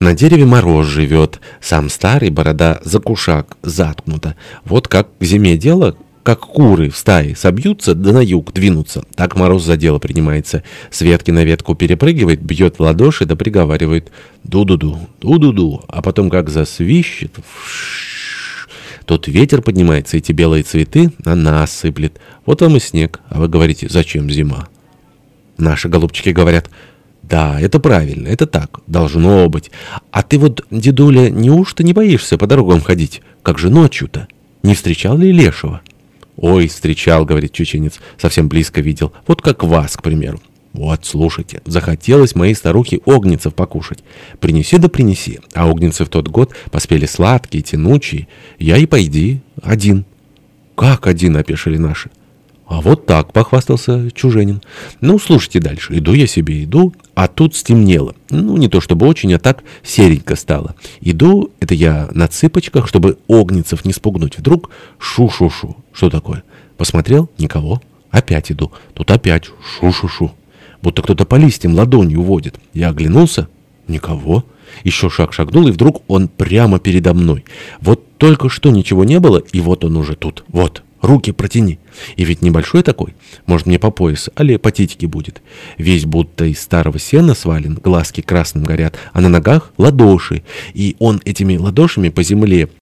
На дереве мороз живет, сам старый, борода за кушак заткнута. Вот как к зиме дело, как куры в стае собьются, да на юг двинутся. Так мороз за дело принимается. С ветки на ветку перепрыгивает, бьет в ладоши да приговаривает «ду-ду-ду, ду-ду-ду», а потом как засвищет, Тут ветер поднимается, эти белые цветы на нас сыплет. Вот вам и снег. А вы говорите, зачем зима? Наши голубчики говорят, да, это правильно, это так, должно быть. А ты вот, дедуля, неужто не боишься по дорогам ходить? Как же ночью-то? Не встречал ли лешего? Ой, встречал, говорит чеченец, совсем близко видел. Вот как вас, к примеру. Вот, слушайте, захотелось моей старухе огненцев покушать. Принеси да принеси. А огненцы в тот год поспели сладкие, тянучие. Я и пойди, один. Как один, опешили наши. А вот так, похвастался чуженин. Ну, слушайте дальше. Иду я себе, иду, а тут стемнело. Ну, не то чтобы очень, а так серенько стало. Иду, это я на цыпочках, чтобы огненцев не спугнуть. Вдруг шу-шу-шу. Что такое? Посмотрел? Никого. Опять иду. Тут опять шу-шу-шу будто кто-то по листьям ладонью водит. Я оглянулся. Никого. Еще шаг шагнул, и вдруг он прямо передо мной. Вот только что ничего не было, и вот он уже тут. Вот, руки протяни. И ведь небольшой такой. Может, мне по пояс, али по титике будет. Весь будто из старого сена свален, глазки красным горят, а на ногах ладоши. И он этими ладошами по земле